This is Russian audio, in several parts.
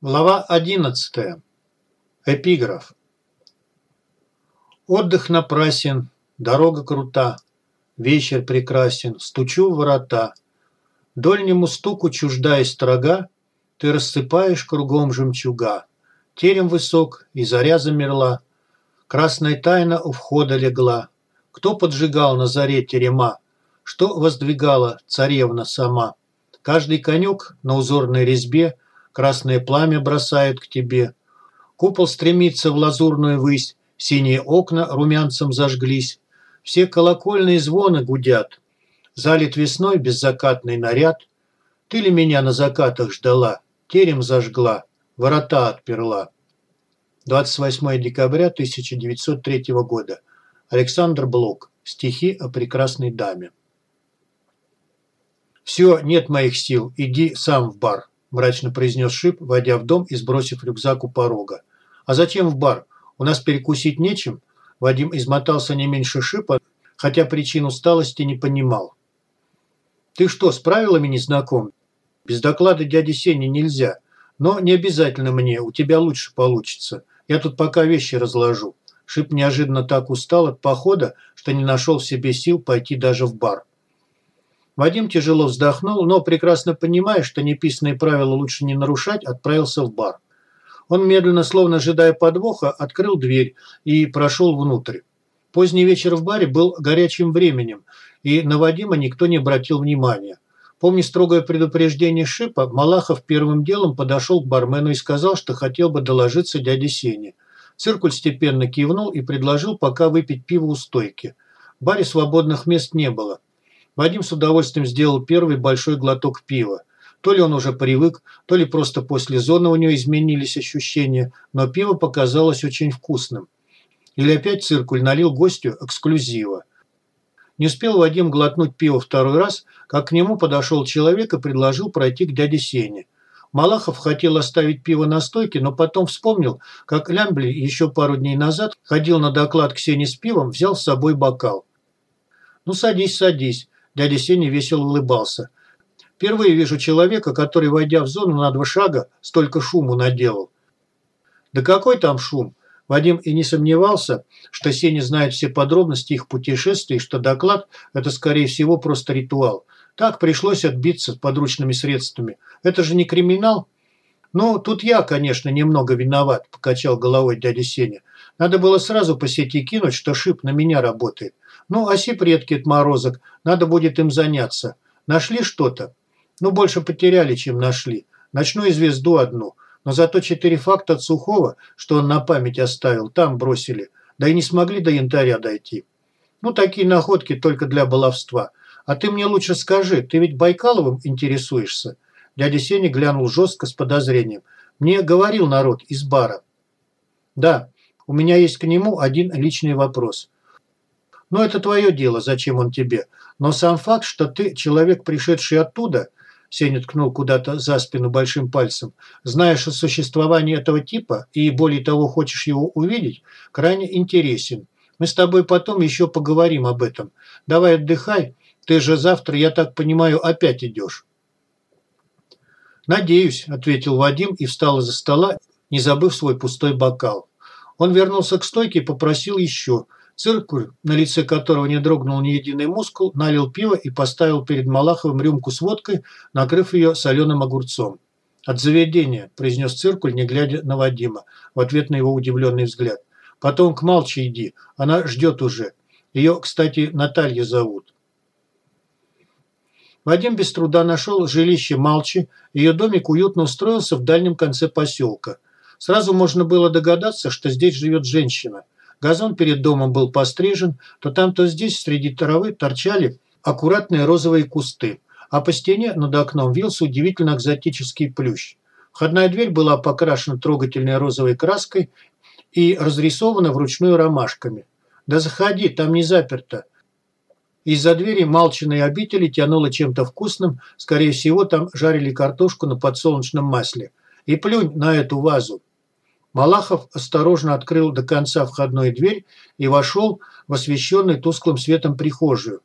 Глава 11. Эпиграф. Отдых напрасен, дорога крута, вечер прекрасен, стучу в ворота. Дольнему стуку чуждая строга, ты рассыпаешь кругом жемчуга. Терем высок, и заря замерла, красная тайна у входа легла. Кто поджигал на заре терема, что воздвигала царевна сама? Каждый конек на узорной резьбе – красное пламя бросает к тебе. Купол стремится в лазурную высь, синие окна румянцем зажглись. Все колокольные звоны гудят. Залит весной беззакатный наряд. Ты ли меня на закатах ждала? Терем зажгла, ворота отперла. 28 декабря 1903 года. Александр Блок. Стихи о прекрасной даме. «Все, нет моих сил, иди сам в бар», – мрачно произнес Шип, войдя в дом и сбросив рюкзак у порога. «А зачем в бар? У нас перекусить нечем?» Вадим измотался не меньше Шипа, хотя причин усталости не понимал. «Ты что, с правилами не знаком? Без доклада дяди Сени нельзя. Но не обязательно мне, у тебя лучше получится. Я тут пока вещи разложу». Шип неожиданно так устал от похода, что не нашел в себе сил пойти даже в бар. Вадим тяжело вздохнул, но, прекрасно понимая, что неписанные правила лучше не нарушать, отправился в бар. Он медленно, словно ожидая подвоха, открыл дверь и прошел внутрь. Поздний вечер в баре был горячим временем, и на Вадима никто не обратил внимания. Помня строгое предупреждение Шипа, Малахов первым делом подошел к бармену и сказал, что хотел бы доложиться дяде Сене. Циркуль степенно кивнул и предложил пока выпить пиво у стойки. В баре свободных мест не было. Вадим с удовольствием сделал первый большой глоток пива. То ли он уже привык, то ли просто после зоны у него изменились ощущения, но пиво показалось очень вкусным. Или опять циркуль налил гостю эксклюзива. Не успел Вадим глотнуть пиво второй раз, как к нему подошел человек и предложил пройти к дяде Сене. Малахов хотел оставить пиво на стойке, но потом вспомнил, как Лямбли еще пару дней назад ходил на доклад к Сене с пивом, взял с собой бокал. «Ну садись, садись», Дядя Сеня весело улыбался. Впервые вижу человека, который, войдя в зону на два шага, столько шуму наделал. Да какой там шум? Вадим и не сомневался, что Сеня знает все подробности их путешествий, что доклад – это, скорее всего, просто ритуал. Так пришлось отбиться подручными средствами. Это же не криминал? Ну, тут я, конечно, немного виноват, покачал головой дядя Сеня. Надо было сразу по сети кинуть, что шип на меня работает. Ну, оси предки отморозок, надо будет им заняться. Нашли что-то? Ну, больше потеряли, чем нашли. Ночную звезду одну. Но зато четыре факта от Сухого, что он на память оставил, там бросили. Да и не смогли до янтаря дойти. Ну, такие находки только для баловства. А ты мне лучше скажи, ты ведь Байкаловым интересуешься? Дядя Сеня глянул жестко с подозрением. Мне говорил народ из бара. Да, у меня есть к нему один личный вопрос. Ну, это твое дело, зачем он тебе. Но сам факт, что ты человек, пришедший оттуда, Сеня ткнул куда-то за спину большим пальцем, знаешь о существовании этого типа и, более того, хочешь его увидеть, крайне интересен. Мы с тобой потом еще поговорим об этом. Давай отдыхай. Ты же завтра, я так понимаю, опять идешь. «Надеюсь», – ответил Вадим и встал из-за стола, не забыв свой пустой бокал. Он вернулся к стойке и попросил еще – Циркуль, на лице которого не дрогнул ни единый мускул, налил пиво и поставил перед Малаховым рюмку с водкой, накрыв ее соленым огурцом. «От заведения», – произнес Циркуль, не глядя на Вадима, в ответ на его удивленный взгляд. «Потом к Малче иди, она ждет уже. Ее, кстати, Наталья зовут». Вадим без труда нашел жилище Малчи, ее домик уютно устроился в дальнем конце поселка. Сразу можно было догадаться, что здесь живет женщина – Газон перед домом был пострижен, то там, то здесь среди травы торчали аккуратные розовые кусты, а по стене над окном вился удивительно экзотический плющ. Входная дверь была покрашена трогательной розовой краской и разрисована вручную ромашками. «Да заходи, там не заперто». Из-за двери малчиной обители тянуло чем-то вкусным, скорее всего, там жарили картошку на подсолнечном масле. «И плюнь на эту вазу». Малахов осторожно открыл до конца входную дверь и вошел в освещенный тусклым светом прихожую.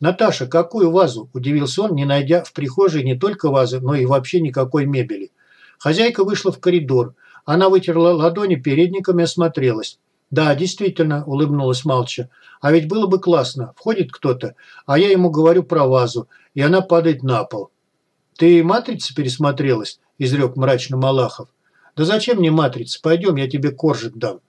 «Наташа, какую вазу?» – удивился он, не найдя в прихожей не только вазы, но и вообще никакой мебели. Хозяйка вышла в коридор. Она вытерла ладони передником и осмотрелась. «Да, действительно», – улыбнулась Малча. «А ведь было бы классно. Входит кто-то, а я ему говорю про вазу, и она падает на пол». «Ты матрица пересмотрелась?» – изрек мрачно Малахов. «Да зачем мне матрица? Пойдем, я тебе коржик дам».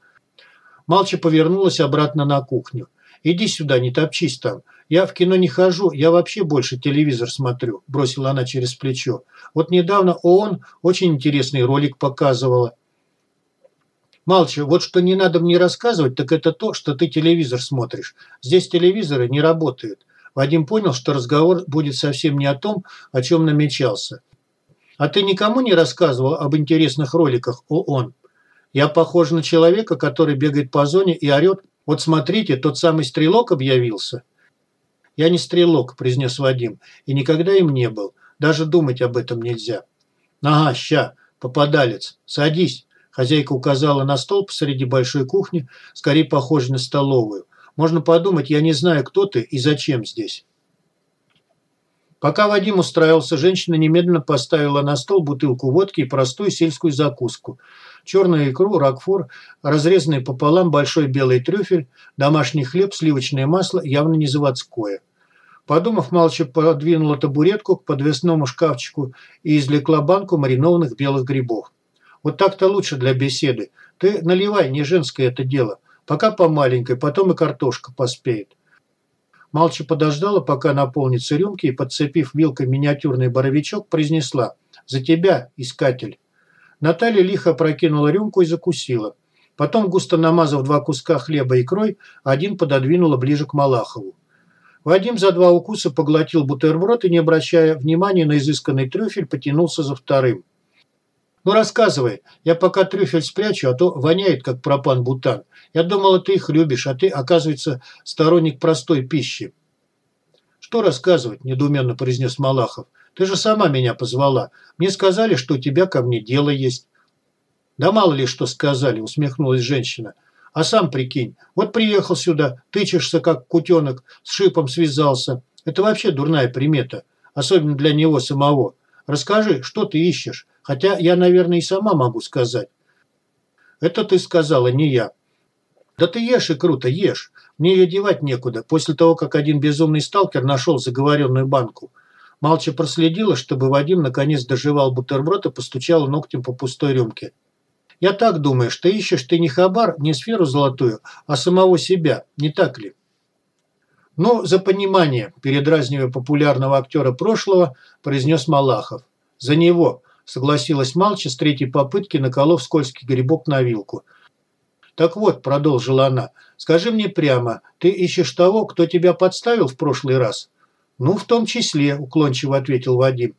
Малча повернулась обратно на кухню. «Иди сюда, не топчись там. Я в кино не хожу, я вообще больше телевизор смотрю», – бросила она через плечо. «Вот недавно ООН очень интересный ролик показывала». Малча, вот что не надо мне рассказывать, так это то, что ты телевизор смотришь. Здесь телевизоры не работают. Вадим понял, что разговор будет совсем не о том, о чем намечался. А ты никому не рассказывал об интересных роликах ООН? Я похож на человека, который бегает по зоне и орет «Вот смотрите, тот самый стрелок объявился». «Я не стрелок», – произнес Вадим, – «и никогда им не был. Даже думать об этом нельзя». «Ага, ща, попадалец, садись». Хозяйка указала на стол посреди большой кухни, скорее похожей на столовую. «Можно подумать, я не знаю, кто ты и зачем здесь». Пока Вадим устраивался, женщина немедленно поставила на стол бутылку водки и простую сельскую закуску. Черную икру, ракфор, разрезанный пополам большой белый трюфель, домашний хлеб, сливочное масло, явно не заводское. Подумав, молча подвинула табуретку к подвесному шкафчику и извлекла банку маринованных белых грибов. Вот так-то лучше для беседы. Ты наливай, не женское это дело. Пока по маленькой, потом и картошка поспеет. Малча подождала, пока наполнится рюмки, и, подцепив вилкой миниатюрный боровичок, произнесла «За тебя, искатель». Наталья лихо прокинула рюмку и закусила. Потом, густо намазав два куска хлеба икрой, один пододвинула ближе к Малахову. Вадим за два укуса поглотил бутерброд и, не обращая внимания на изысканный трюфель, потянулся за вторым. «Ну, рассказывай. Я пока трюфель спрячу, а то воняет, как пропан-бутан. Я думала, ты их любишь, а ты, оказывается, сторонник простой пищи». «Что рассказывать?» – недоуменно произнес Малахов. «Ты же сама меня позвала. Мне сказали, что у тебя ко мне дело есть». «Да мало ли что сказали», – усмехнулась женщина. «А сам прикинь, вот приехал сюда, тычешься, как кутенок, с шипом связался. Это вообще дурная примета, особенно для него самого. Расскажи, что ты ищешь? Хотя я, наверное, и сама могу сказать. Это ты сказала, не я. Да ты ешь и круто, ешь. Мне ее девать некуда, после того, как один безумный сталкер нашел заговоренную банку. Малча проследила, чтобы Вадим наконец доживал бутерброд и постучал ногтем по пустой рюмке. «Я так думаю, что ищешь ты не хабар, не сферу золотую, а самого себя, не так ли?» «Ну, за понимание», – передразнивая популярного актера прошлого, произнес Малахов. «За него», согласилась Малча с третьей попытки, наколов скользкий грибок на вилку. «Так вот», – продолжила она, – «скажи мне прямо, ты ищешь того, кто тебя подставил в прошлый раз?» «Ну, в том числе», – уклончиво ответил Вадим.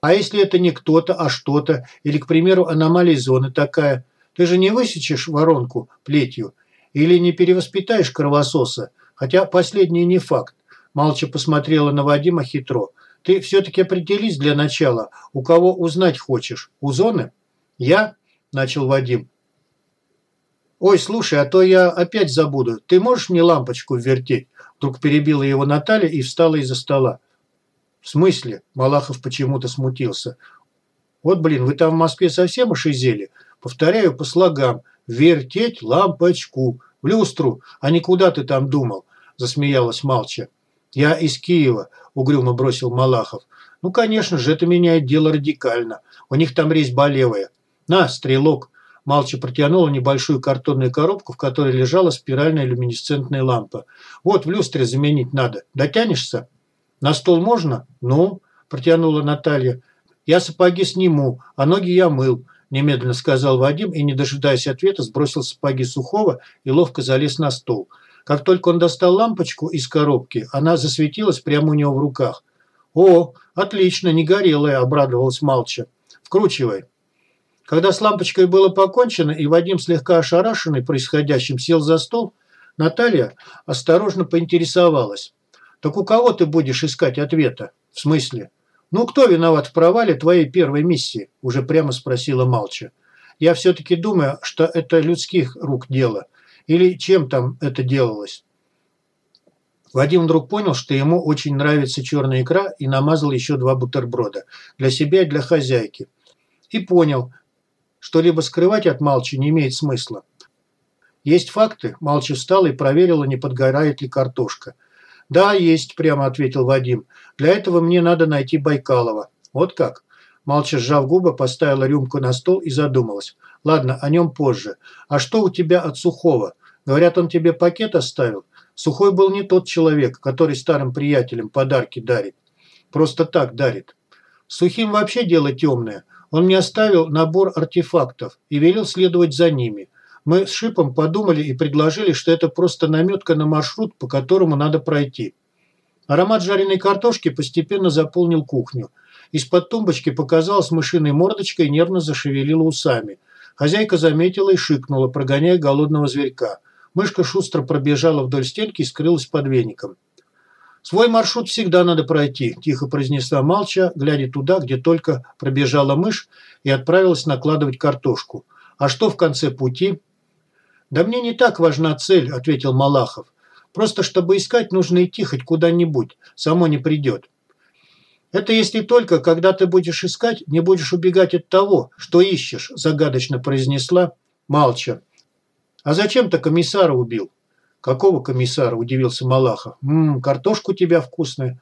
«А если это не кто-то, а что-то, или, к примеру, аномалия зоны такая, ты же не высечешь воронку плетью или не перевоспитаешь кровососа, хотя последнее не факт». Малча посмотрела на Вадима хитро – ты все-таки определись для начала, у кого узнать хочешь. У зоны? Я? Начал Вадим. Ой, слушай, а то я опять забуду. Ты можешь мне лампочку вертеть? Вдруг перебила его Наталья и встала из-за стола. В смысле? Малахов почему-то смутился. Вот, блин, вы там в Москве совсем ошизели? Повторяю по слогам. Вертеть лампочку. В люстру, а не куда ты там думал? Засмеялась Малча. «Я из Киева», – угрюмо бросил Малахов. «Ну, конечно же, это меняет дело радикально. У них там резьба левая. На, стрелок». Малча протянула небольшую картонную коробку, в которой лежала спиральная люминесцентная лампа. «Вот, в люстре заменить надо. Дотянешься?» «На стол можно?» «Ну?» – протянула Наталья. «Я сапоги сниму, а ноги я мыл», – немедленно сказал Вадим и, не дожидаясь ответа, сбросил сапоги сухого и ловко залез на стол – как только он достал лампочку из коробки, она засветилась прямо у него в руках. «О, отлично, не горелая», – обрадовалась Малча. «Вкручивай». Когда с лампочкой было покончено, и Вадим, слегка ошарашенный происходящим, сел за стол, Наталья осторожно поинтересовалась. «Так у кого ты будешь искать ответа?» «В смысле?» «Ну, кто виноват в провале твоей первой миссии?» – уже прямо спросила Малча. «Я все-таки думаю, что это людских рук дело. Или чем там это делалось? Вадим вдруг понял, что ему очень нравится черная икра и намазал еще два бутерброда. Для себя и для хозяйки. и понял, что либо скрывать от Малчи не имеет смысла. Есть факты, Малчи встал и проверила, не подгорает ли картошка. «Да, есть», – прямо ответил Вадим. «Для этого мне надо найти Байкалова». «Вот как?» Малча, сжав губы, поставила рюмку на стол и задумалась. «Ладно, о нем позже. А что у тебя от Сухого? Говорят, он тебе пакет оставил? Сухой был не тот человек, который старым приятелям подарки дарит. Просто так дарит. Сухим вообще дело темное. Он мне оставил набор артефактов и велел следовать за ними. Мы с Шипом подумали и предложили, что это просто наметка на маршрут, по которому надо пройти. Аромат жареной картошки постепенно заполнил кухню. Из-под тумбочки показалась мышиной мордочка и нервно зашевелила усами. Хозяйка заметила и шикнула, прогоняя голодного зверька. Мышка шустро пробежала вдоль стенки и скрылась под веником. «Свой маршрут всегда надо пройти», – тихо произнесла Малча, глядя туда, где только пробежала мышь и отправилась накладывать картошку. «А что в конце пути?» «Да мне не так важна цель», – ответил Малахов. «Просто чтобы искать, нужно идти хоть куда-нибудь. Само не придет». «Это если только, когда ты будешь искать, не будешь убегать от того, что ищешь», – загадочно произнесла Малча. «А зачем ты комиссара убил?» «Какого комиссара?» – удивился Малахов. «Ммм, картошка у тебя вкусная».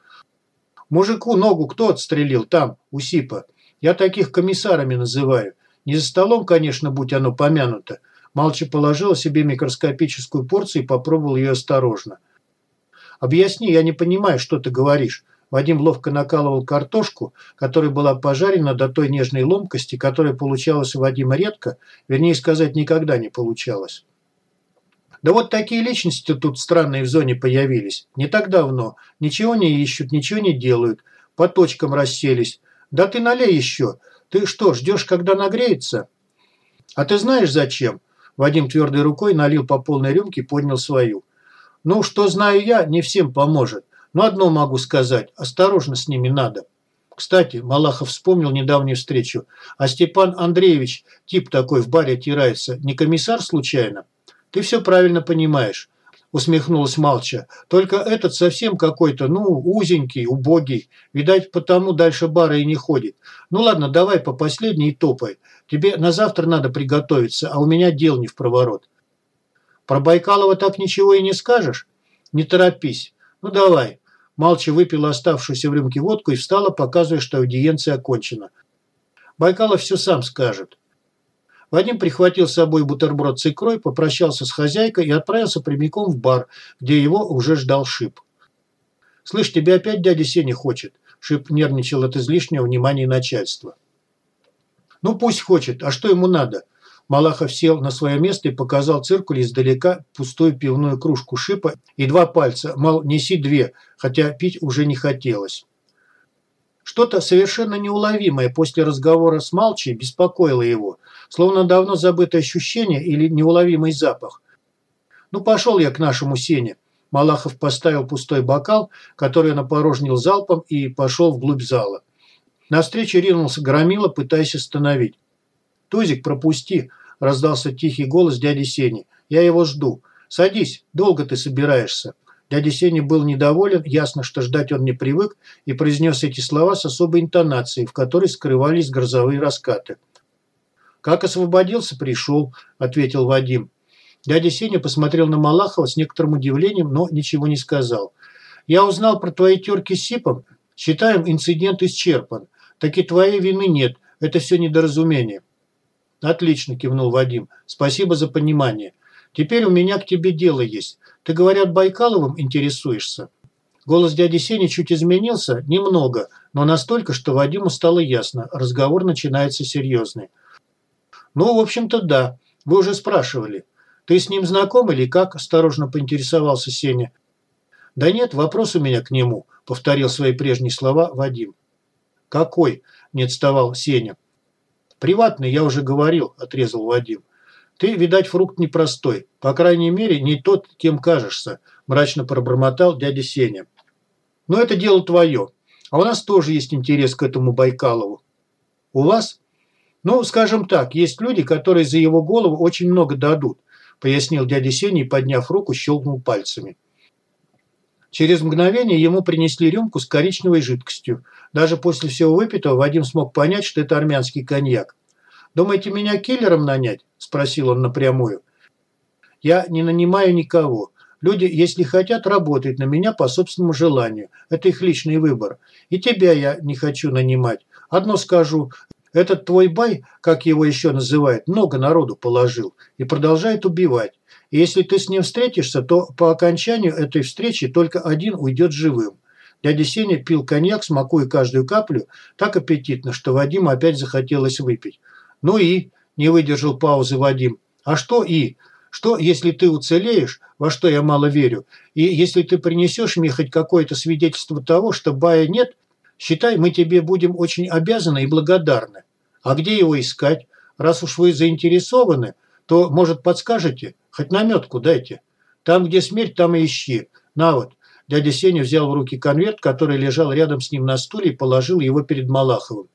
«Мужику ногу кто отстрелил там, у Сипа? Я таких комиссарами называю. Не за столом, конечно, будь оно помянуто». Малча положила себе микроскопическую порцию и попробовал ее осторожно. «Объясни, я не понимаю, что ты говоришь». Вадим ловко накалывал картошку, которая была пожарена до той нежной ломкости, которая получалась у Вадима редко, вернее сказать, никогда не получалась. Да вот такие личности тут странные в зоне появились. Не так давно. Ничего не ищут, ничего не делают. По точкам расселись. Да ты налей еще. Ты что, ждешь, когда нагреется? А ты знаешь зачем? Вадим твердой рукой налил по полной рюмке и поднял свою. Ну, что знаю я, не всем поможет. Но одно могу сказать. Осторожно с ними надо. Кстати, Малахов вспомнил недавнюю встречу. А Степан Андреевич, тип такой в баре отирается, не комиссар случайно? Ты все правильно понимаешь, усмехнулась Малча. Только этот совсем какой-то, ну, узенький, убогий. Видать, потому дальше бара и не ходит. Ну ладно, давай по последней топай. Тебе на завтра надо приготовиться, а у меня дел не в проворот. Про Байкалова так ничего и не скажешь? Не торопись. Ну давай. Малча выпила оставшуюся в рюмке водку и встала, показывая, что аудиенция окончена. Байкалов все сам скажет. Вадим прихватил с собой бутерброд с икрой, попрощался с хозяйкой и отправился прямиком в бар, где его уже ждал Шип. «Слышь, тебя опять дядя Сеня хочет?» Шип нервничал от излишнего внимания начальства. «Ну пусть хочет, а что ему надо?» Малахов сел на свое место и показал циркуле издалека пустую пивную кружку Шипа и два пальца, мол, неси две, хотя пить уже не хотелось. Что-то совершенно неуловимое после разговора с Малчей беспокоило его, словно давно забытое ощущение или неуловимый запах. «Ну, пошел я к нашему Сене». Малахов поставил пустой бокал, который он опорожнил залпом и пошел вглубь зала. Навстречу ринулся Громила, пытаясь остановить. «Тузик, пропусти!» – раздался тихий голос дяди Сени. «Я его жду. Садись, долго ты собираешься?» Дядя Сеня был недоволен, ясно, что ждать он не привык, и произнес эти слова с особой интонацией, в которой скрывались грозовые раскаты. «Как освободился, пришел», – ответил Вадим. Дядя Сеня посмотрел на Малахова с некоторым удивлением, но ничего не сказал. «Я узнал про твои терки с Сипом. Считаем, инцидент исчерпан. Так и твоей вины нет. Это все недоразумение». «Отлично», – кивнул Вадим. «Спасибо за понимание. Теперь у меня к тебе дело есть. Ты, говорят, Байкаловым интересуешься?» Голос дяди Сени чуть изменился, немного, но настолько, что Вадиму стало ясно. Разговор начинается серьезный. «Ну, в общем-то, да. Вы уже спрашивали. Ты с ним знаком или как?» – осторожно поинтересовался Сеня. «Да нет, вопрос у меня к нему», – повторил свои прежние слова Вадим. «Какой?» – не отставал Сеня. «Приватный, я уже говорил», – отрезал Вадим. «Ты, видать, фрукт непростой. По крайней мере, не тот, кем кажешься», – мрачно пробормотал дядя Сеня. «Но это дело твое. А у нас тоже есть интерес к этому Байкалову». «У вас?» «Ну, скажем так, есть люди, которые за его голову очень много дадут», – пояснил дядя Сеня и, подняв руку, щелкнул пальцами. Через мгновение ему принесли рюмку с коричневой жидкостью. Даже после всего выпитого Вадим смог понять, что это армянский коньяк. Думаете, меня киллером нанять?» – спросил он напрямую. «Я не нанимаю никого. Люди, если хотят, работают на меня по собственному желанию. Это их личный выбор. И тебя я не хочу нанимать. Одно скажу. Этот твой бай, как его еще называют, много народу положил и продолжает убивать. Если ты с ним встретишься, то по окончанию этой встречи только один уйдет живым. Дядя Сеня пил коньяк, смакуя каждую каплю, так аппетитно, что Вадиму опять захотелось выпить. «Ну и?» – не выдержал паузы Вадим. «А что и? Что, если ты уцелеешь, во что я мало верю, и если ты принесешь мне хоть какое-то свидетельство того, что Бая нет, считай, мы тебе будем очень обязаны и благодарны. А где его искать? Раз уж вы заинтересованы, то, может, подскажете? Хоть наметку дайте. Там, где смерть, там и ищи. На вот». Дядя Сеня взял в руки конверт, который лежал рядом с ним на стуле и положил его перед Малаховым.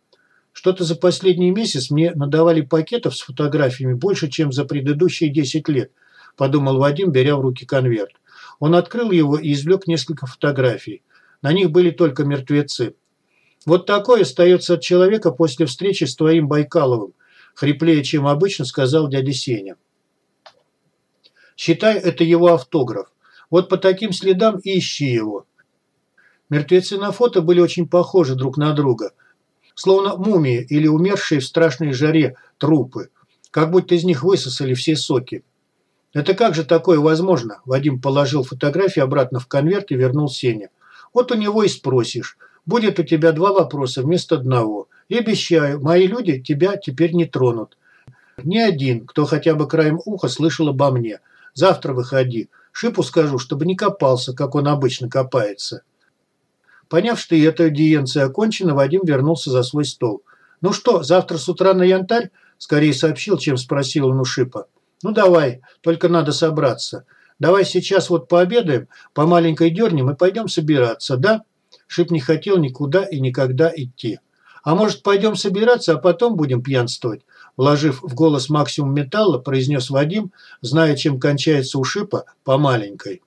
Что-то за последний месяц мне надавали пакетов с фотографиями больше, чем за предыдущие 10 лет, подумал Вадим, беря в руки конверт. Он открыл его и извлек несколько фотографий. На них были только мертвецы. Вот такое остается от человека после встречи с твоим Байкаловым, хриплее, чем обычно, сказал дядя Сеня. Считай, это его автограф. Вот по таким следам ищи его. Мертвецы на фото были очень похожи друг на друга – словно мумии или умершие в страшной жаре трупы, как будто из них высосали все соки. «Это как же такое возможно?» Вадим положил фотографии обратно в конверт и вернул Сеня. «Вот у него и спросишь. Будет у тебя два вопроса вместо одного. И обещаю, мои люди тебя теперь не тронут. Ни один, кто хотя бы краем уха слышал обо мне. Завтра выходи. Шипу скажу, чтобы не копался, как он обычно копается». Поняв, что и эта аудиенция окончена, Вадим вернулся за свой стол. «Ну что, завтра с утра на янтарь?» Скорее сообщил, чем спросил он у Шипа. «Ну давай, только надо собраться. Давай сейчас вот пообедаем, по маленькой дернем и пойдем собираться, да?» Шип не хотел никуда и никогда идти. «А может, пойдем собираться, а потом будем пьянствовать?» Вложив в голос максимум металла, произнес Вадим, зная, чем кончается у Шипа, по маленькой.